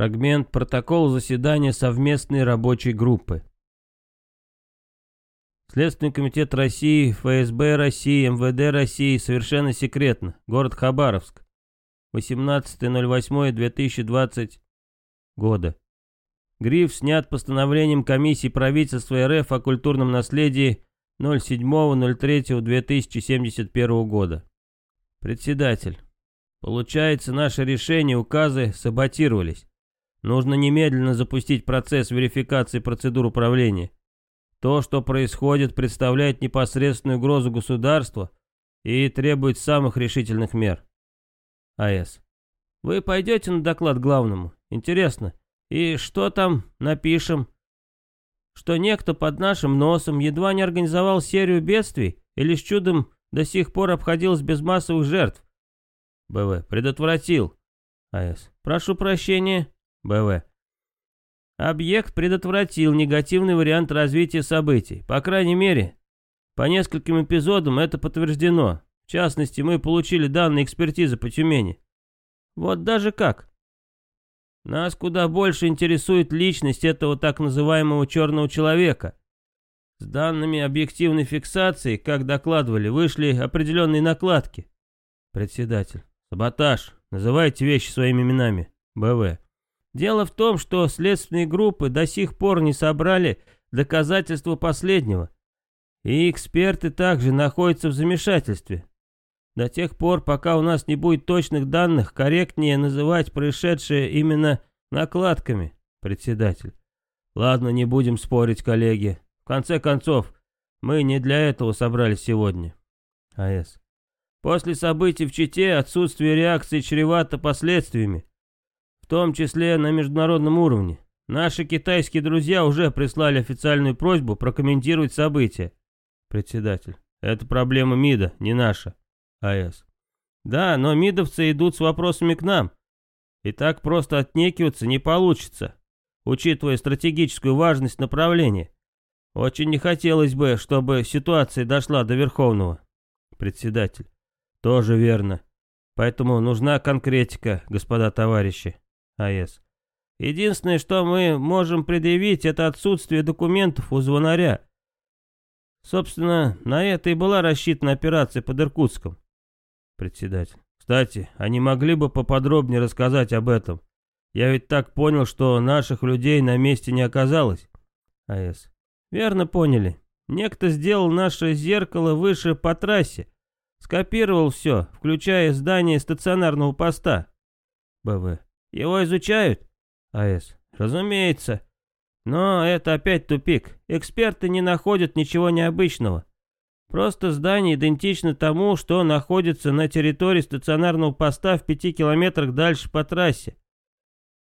Фрагмент протокола заседания совместной рабочей группы. Следственный комитет России, ФСБ России, МВД России, совершенно секретно. Город Хабаровск. 18.08.2020 года. Гриф снят постановлением комиссии правительства РФ о культурном наследии 07.03.2071 года. Председатель. Получается, наши решения, указы саботировались. Нужно немедленно запустить процесс верификации процедур управления. То, что происходит, представляет непосредственную угрозу государству и требует самых решительных мер. АЭС. Вы пойдете на доклад главному? Интересно. И что там напишем? Что некто под нашим носом едва не организовал серию бедствий или с чудом до сих пор обходился без массовых жертв? БВ. Предотвратил. АЭС. Прошу прощения. БВ. Объект предотвратил негативный вариант развития событий. По крайней мере, по нескольким эпизодам это подтверждено. В частности, мы получили данные экспертизы по Тюмени. Вот даже как. Нас куда больше интересует личность этого так называемого черного человека. С данными объективной фиксации, как докладывали, вышли определенные накладки. Председатель. Саботаж. Называйте вещи своими именами. БВ. Дело в том, что следственные группы до сих пор не собрали доказательства последнего, и эксперты также находятся в замешательстве. До тех пор, пока у нас не будет точных данных, корректнее называть происшедшее именно накладками, председатель. Ладно, не будем спорить, коллеги. В конце концов, мы не для этого собрались сегодня. АЭС. После событий в Чите отсутствие реакции чревато последствиями том числе на международном уровне. Наши китайские друзья уже прислали официальную просьбу прокомментировать события. Председатель. Это проблема МИДа, не наша. АЭС. Да, но МИДовцы идут с вопросами к нам. И так просто отнекиваться не получится, учитывая стратегическую важность направления. Очень не хотелось бы, чтобы ситуация дошла до Верховного. Председатель. Тоже верно. Поэтому нужна конкретика, господа товарищи. АЭС. Единственное, что мы можем предъявить, это отсутствие документов у звонаря. Собственно, на это и была рассчитана операция под Иркутском. Председатель. Кстати, они могли бы поподробнее рассказать об этом. Я ведь так понял, что наших людей на месте не оказалось. АЭС. Верно поняли. Некто сделал наше зеркало выше по трассе. Скопировал все, включая здание стационарного поста. БВ. Его изучают? АЭС. Разумеется. Но это опять тупик. Эксперты не находят ничего необычного. Просто здание идентично тому, что находится на территории стационарного поста в пяти километрах дальше по трассе.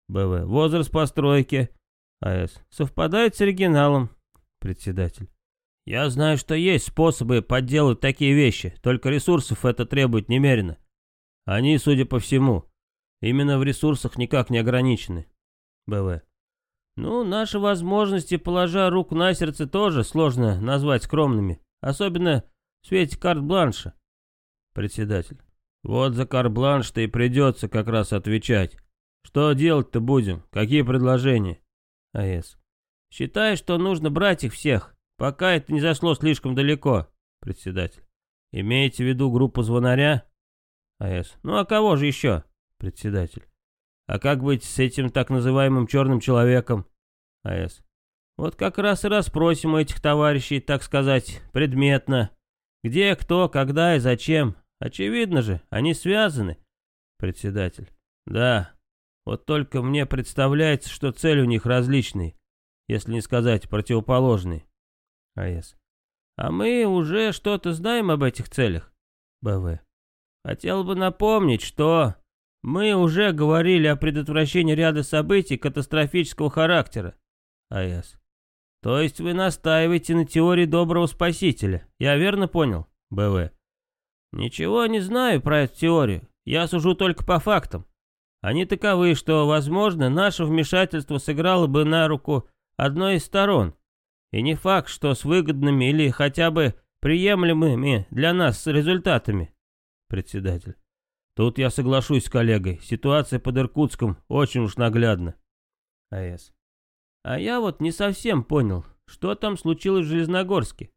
БВ. Возраст постройки. АЭС. Совпадает с оригиналом. Председатель. Я знаю, что есть способы подделать такие вещи, только ресурсов это требует немерено. Они, судя по всему, Именно в ресурсах никак не ограничены. БВ. Ну, наши возможности, положа руку на сердце, тоже сложно назвать скромными. Особенно в свете карт-бланша. Председатель. Вот за карт-бланш-то и придется как раз отвечать. Что делать-то будем? Какие предложения? АЭС. Считаю, что нужно брать их всех, пока это не зашло слишком далеко. Председатель. Имеете в виду группу звонаря? АЭС. Ну а кого же еще? Председатель. А как быть с этим так называемым черным человеком? А.С. Вот как раз и расспросим этих товарищей, так сказать, предметно. Где, кто, когда и зачем. Очевидно же, они связаны. Председатель. Да, вот только мне представляется, что цель у них различные, если не сказать противоположные. А.С. А мы уже что-то знаем об этих целях. Б.В. Хотел бы напомнить, что мы уже говорили о предотвращении ряда событий катастрофического характера. АЭС. То есть вы настаиваете на теории доброго спасителя. Я верно понял? БВ. Ничего не знаю про эту теорию. Я сужу только по фактам. Они таковы, что, возможно, наше вмешательство сыграло бы на руку одной из сторон. И не факт, что с выгодными или хотя бы приемлемыми для нас результатами. Председатель. Тут я соглашусь с коллегой. Ситуация под Иркутском очень уж наглядна. А.С. А я вот не совсем понял, что там случилось в Железногорске.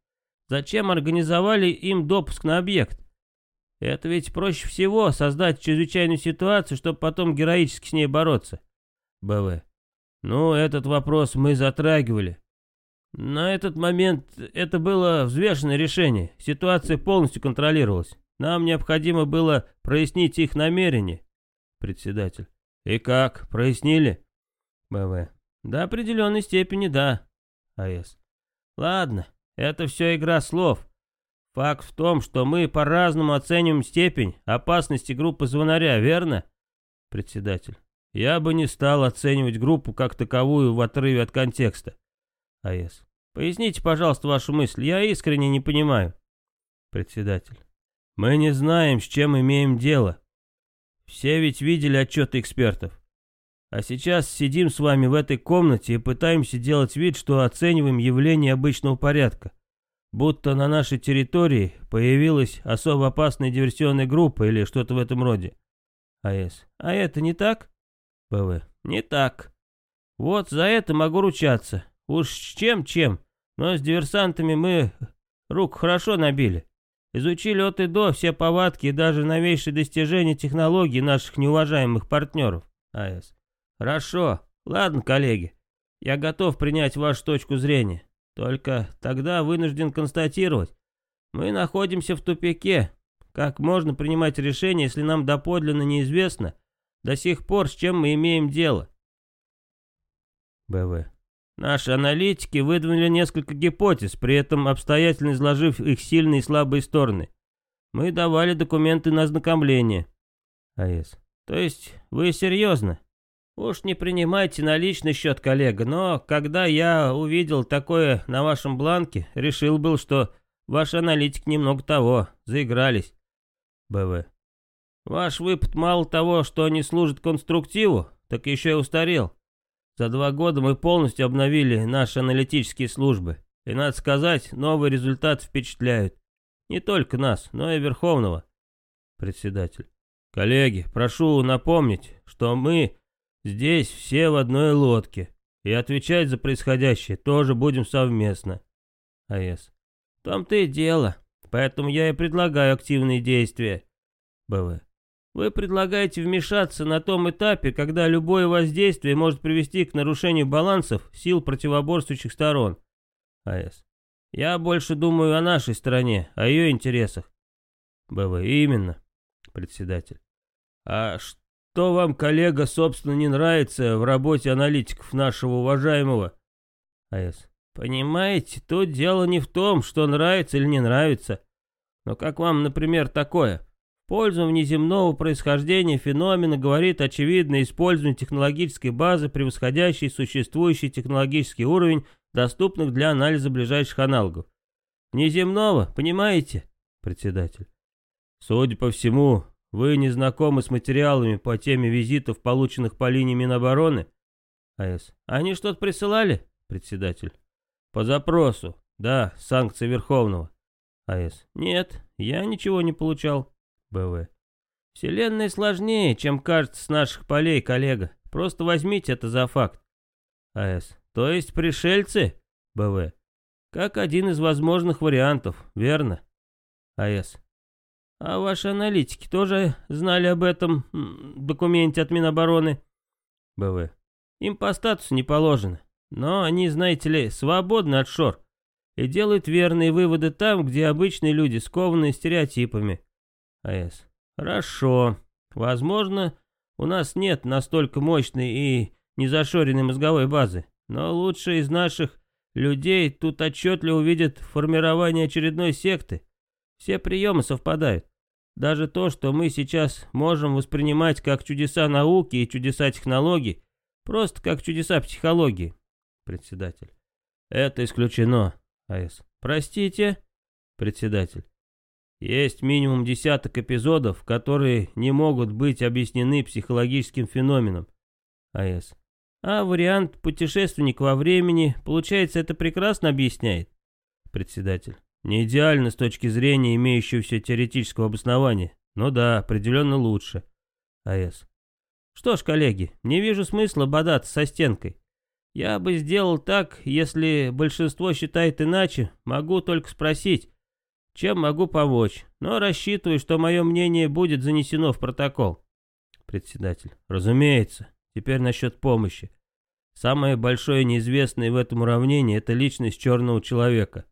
Зачем организовали им допуск на объект? Это ведь проще всего создать чрезвычайную ситуацию, чтобы потом героически с ней бороться. БВ. Ну, этот вопрос мы затрагивали. На этот момент это было взвешенное решение. Ситуация полностью контролировалась. Нам необходимо было прояснить их намерения. Председатель. И как, прояснили? БВ. До определенной степени да. АС. Ладно, это все игра слов. Факт в том, что мы по-разному оцениваем степень опасности группы звонаря, верно? Председатель. Я бы не стал оценивать группу как таковую в отрыве от контекста. АС. Поясните, пожалуйста, вашу мысль. Я искренне не понимаю. Председатель. Мы не знаем, с чем имеем дело. Все ведь видели отчеты экспертов. А сейчас сидим с вами в этой комнате и пытаемся делать вид, что оцениваем явление обычного порядка. Будто на нашей территории появилась особо опасная диверсионная группа или что-то в этом роде. АС. А это не так? ПВ. Не так. Вот за это могу ручаться. Уж чем-чем, но с диверсантами мы рук хорошо набили. Изучили от и до все повадки и даже новейшие достижения технологий наших неуважаемых партнеров. АС. Хорошо. Ладно, коллеги. Я готов принять вашу точку зрения. Только тогда вынужден констатировать. Мы находимся в тупике. Как можно принимать решение, если нам доподлинно неизвестно до сих пор, с чем мы имеем дело? БВ. Наши аналитики выдвинули несколько гипотез, при этом обстоятельно изложив их сильные и слабые стороны. Мы давали документы на ознакомление. АЭС. То есть вы серьезно? Уж не принимайте на личный счет, коллега, но когда я увидел такое на вашем бланке, решил был, что ваши аналитики немного того, заигрались. БВ. Ваш выпад мало того, что не служит конструктиву, так еще и устарел. За два года мы полностью обновили наши аналитические службы. И, надо сказать, новые результаты впечатляют. Не только нас, но и Верховного. Председатель. Коллеги, прошу напомнить, что мы здесь все в одной лодке. И отвечать за происходящее тоже будем совместно. АЭС. В том-то и дело. Поэтому я и предлагаю активные действия. БВ. Вы предлагаете вмешаться на том этапе, когда любое воздействие может привести к нарушению балансов сил противоборствующих сторон. АС. Я больше думаю о нашей стороне, о ее интересах. БВ. Именно. Председатель. А что вам, коллега, собственно, не нравится в работе аналитиков нашего уважаемого? АС. Понимаете, тут дело не в том, что нравится или не нравится. Но как вам, например, такое? Пользу внеземного происхождения феномена говорит очевидное использование технологической базы, превосходящей существующий технологический уровень, доступных для анализа ближайших аналогов. Внеземного, понимаете? Председатель. Судя по всему, вы не знакомы с материалами по теме визитов, полученных по линии Минобороны? АС. Они что-то присылали? Председатель. По запросу. Да, санкции Верховного. АС. Нет, я ничего не получал. БВ. Вселенная сложнее, чем кажется с наших полей, коллега. Просто возьмите это за факт. АС. То есть пришельцы? БВ. Как один из возможных вариантов, верно? АС. А ваши аналитики тоже знали об этом документе от Минобороны? БВ. Им по статусу не положено. Но они, знаете ли, свободны от шор и делают верные выводы там, где обычные люди скованы стереотипами. АЭС. Хорошо. Возможно, у нас нет настолько мощной и незашоренной мозговой базы, но лучшие из наших людей тут отчетливо увидят формирование очередной секты. Все приемы совпадают. Даже то, что мы сейчас можем воспринимать как чудеса науки и чудеса технологий, просто как чудеса психологии. Председатель. Это исключено. АЭС. Простите. Председатель. Есть минимум десяток эпизодов, которые не могут быть объяснены психологическим феноменом. АС. А вариант путешественник во времени, получается, это прекрасно объясняет? Председатель. Не идеально с точки зрения имеющегося теоретического обоснования, Ну да, определенно лучше. А.С. Что ж, коллеги, не вижу смысла бодаться со стенкой. Я бы сделал так, если большинство считает иначе, могу только спросить, чем могу помочь, но рассчитываю, что мое мнение будет занесено в протокол. Председатель. Разумеется. Теперь насчет помощи. Самое большое неизвестное в этом уравнении – это личность черного человека.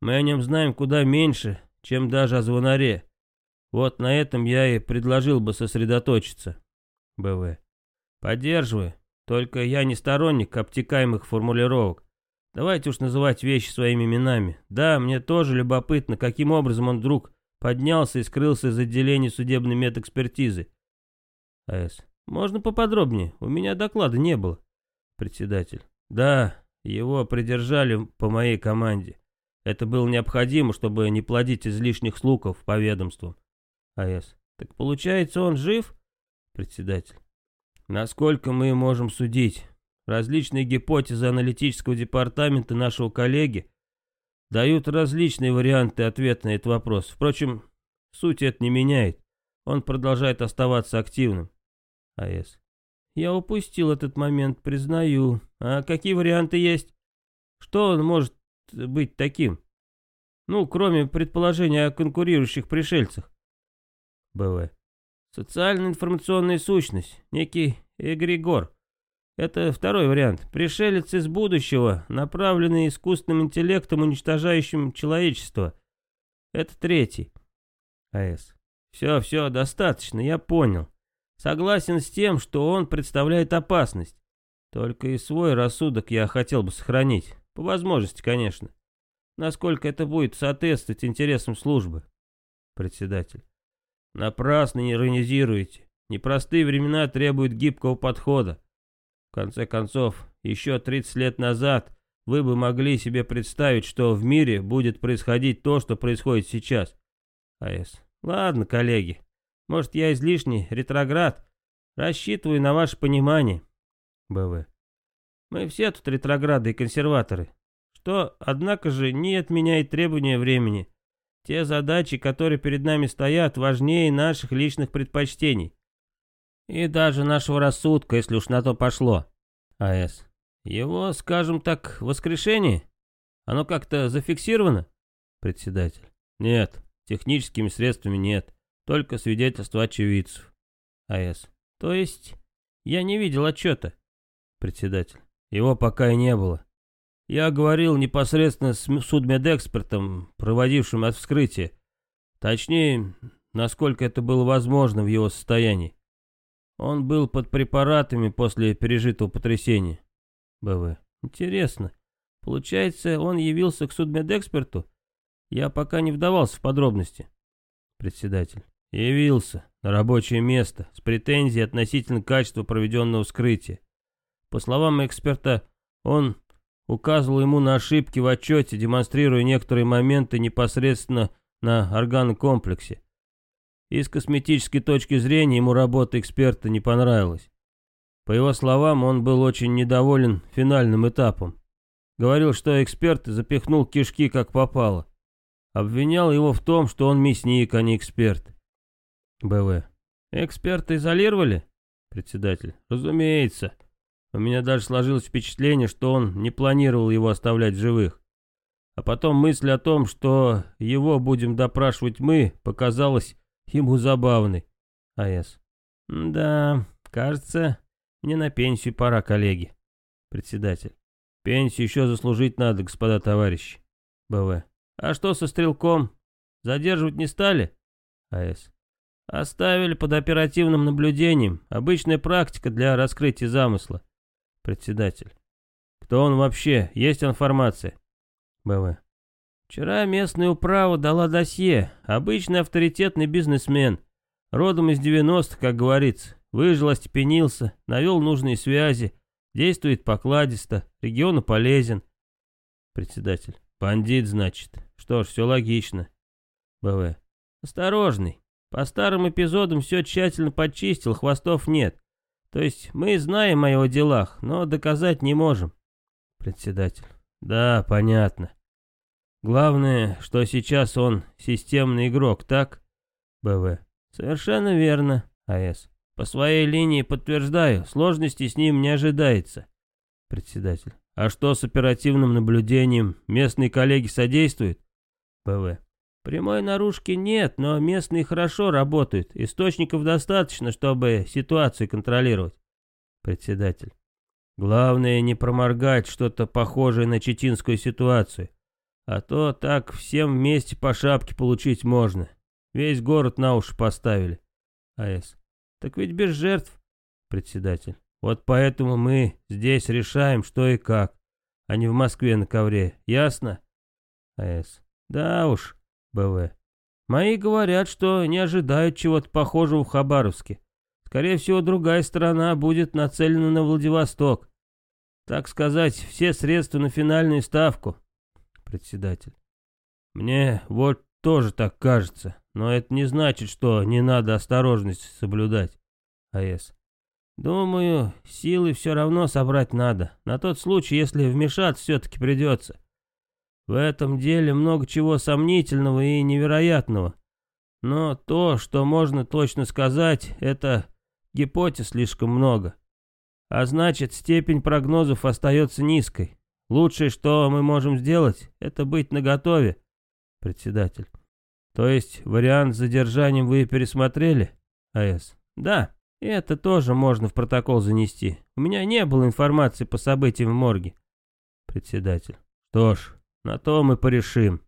Мы о нем знаем куда меньше, чем даже о звонаре. Вот на этом я и предложил бы сосредоточиться. БВ. Поддерживаю. Только я не сторонник обтекаемых формулировок. Давайте уж называть вещи своими именами. Да, мне тоже любопытно, каким образом он вдруг поднялся и скрылся из отделения судебной медэкспертизы. А.С. Можно поподробнее? У меня доклада не было. Председатель. Да, его придержали по моей команде. Это было необходимо, чтобы не плодить излишних слухов по ведомству. А.С. Так получается, он жив? Председатель. Насколько мы можем судить, различные гипотезы аналитического департамента нашего коллеги дают различные варианты ответа на этот вопрос. Впрочем, суть это не меняет. Он продолжает оставаться активным. А.С. Я упустил этот момент, признаю. А какие варианты есть? Что он может быть таким? Ну, кроме предположения о конкурирующих пришельцах. БВ. Социальная информационная сущность, некий эгрегор. Это второй вариант. Пришелец из будущего, направленный искусственным интеллектом, уничтожающим человечество. Это третий. АС. Все, все, достаточно, я понял. Согласен с тем, что он представляет опасность. Только и свой рассудок я хотел бы сохранить. По возможности, конечно. Насколько это будет соответствовать интересам службы. Председатель. Напрасно не иронизируете. Непростые времена требуют гибкого подхода. В конце концов, еще 30 лет назад вы бы могли себе представить, что в мире будет происходить то, что происходит сейчас. А.С. Ладно, коллеги. Может, я излишний ретроград? Рассчитываю на ваше понимание. БВ. Мы все тут ретрограды и консерваторы. Что, однако же, не отменяет требования времени. Те задачи, которые перед нами стоят, важнее наших личных предпочтений. И даже нашего рассудка, если уж на то пошло. А.С. Его, скажем так, воскрешение? Оно как-то зафиксировано? Председатель. Нет, техническими средствами нет. Только свидетельство очевидцев. А.С. То есть, я не видел отчета? Председатель. Его пока и не было. Я говорил непосредственно с судмедэкспертом, проводившим от. Точнее, насколько это было возможно в его состоянии. Он был под препаратами после пережитого потрясения. БВ. Интересно. Получается, он явился к судмедэксперту? Я пока не вдавался в подробности. Председатель. Явился. На рабочее место. С претензией относительно качества проведенного вскрытия. По словам эксперта, он указывал ему на ошибки в отчете, демонстрируя некоторые моменты непосредственно на органокомплексе. И с косметической точки зрения ему работа эксперта не понравилась. По его словам, он был очень недоволен финальным этапом. Говорил, что эксперт запихнул кишки как попало. Обвинял его в том, что он мясник, а не эксперт. БВ. Эксперта изолировали? Председатель. Разумеется. У меня даже сложилось впечатление, что он не планировал его оставлять живых. А потом мысль о том, что его будем допрашивать мы, показалась ему забавной. А.С. Да, кажется, мне на пенсию пора, коллеги. Председатель. Пенсию еще заслужить надо, господа товарищи. БВ. А что со стрелком? Задерживать не стали? А.С. Оставили под оперативным наблюдением. Обычная практика для раскрытия замысла. Председатель. Кто он вообще? Есть информация? БВ. Вчера местная управа дала досье. Обычный авторитетный бизнесмен. Родом из 90-х, как говорится. Выжил, остепенился, навел нужные связи. Действует покладисто, региону полезен. Председатель. Бандит, значит. Что ж, все логично. БВ. Осторожный. По старым эпизодам все тщательно почистил, хвостов нет. То есть мы знаем о его делах, но доказать не можем. Председатель. Да, понятно. Главное, что сейчас он системный игрок, так? БВ. Совершенно верно, АС. По своей линии подтверждаю, сложностей с ним не ожидается. Председатель. А что с оперативным наблюдением? Местные коллеги содействуют? ПВ. Прямой наружки нет, но местные хорошо работают. Источников достаточно, чтобы ситуацию контролировать. Председатель. Главное не проморгать что-то похожее на читинскую ситуацию. А то так всем вместе по шапке получить можно. Весь город на уши поставили. АС. Так ведь без жертв. Председатель. Вот поэтому мы здесь решаем, что и как, а не в Москве на ковре. Ясно? АС. Да уж. БВ. Мои говорят, что не ожидают чего-то похожего в Хабаровске. Скорее всего, другая сторона будет нацелена на Владивосток. Так сказать, все средства на финальную ставку. Председатель. Мне вот тоже так кажется, но это не значит, что не надо осторожность соблюдать. АЭС. Думаю, силы все равно собрать надо, на тот случай, если вмешаться все-таки придется. В этом деле много чего сомнительного и невероятного. Но то, что можно точно сказать, это гипотез слишком много. А значит, степень прогнозов остается низкой. Лучшее, что мы можем сделать, это быть наготове. Председатель. То есть вариант с задержанием вы пересмотрели? АС. Да, это тоже можно в протокол занести. У меня не было информации по событиям в морге. Председатель. Что ж, на то мы порешим.